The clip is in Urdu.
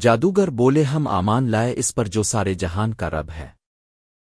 جادوگر بولے ہم آمان لائے اس پر جو سارے جہان کا رب ہے۔